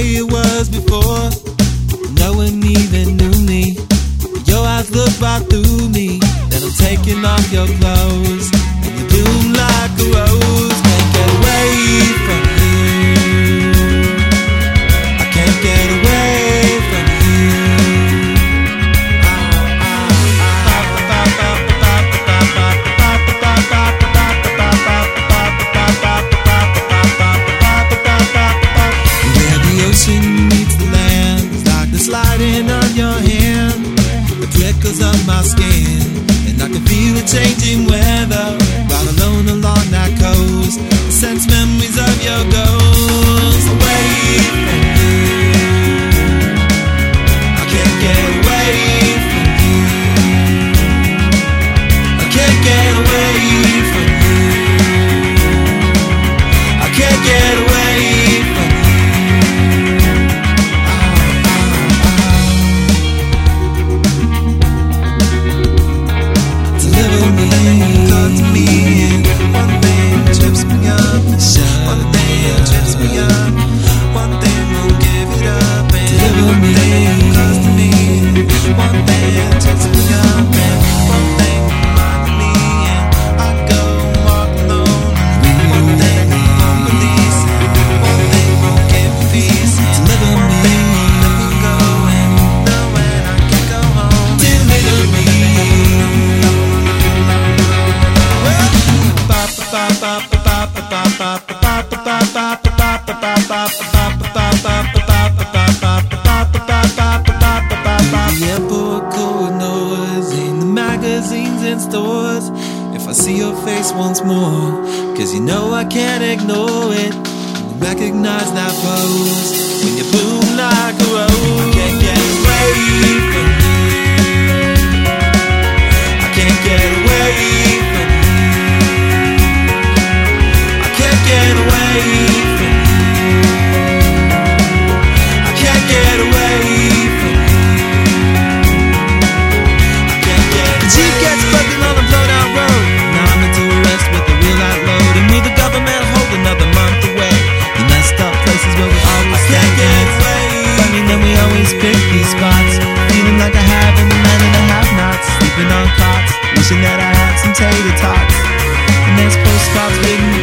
way it was before. No one even knew me. Your eyes look right through me. Then I'm taking off your clothes. And you bloom like a rose. rain, and I can feel the changing weather. While alone along that coast, sense memories of your ghost. Recognize that pose when you bloom like a rose. the. And there's postcards waiting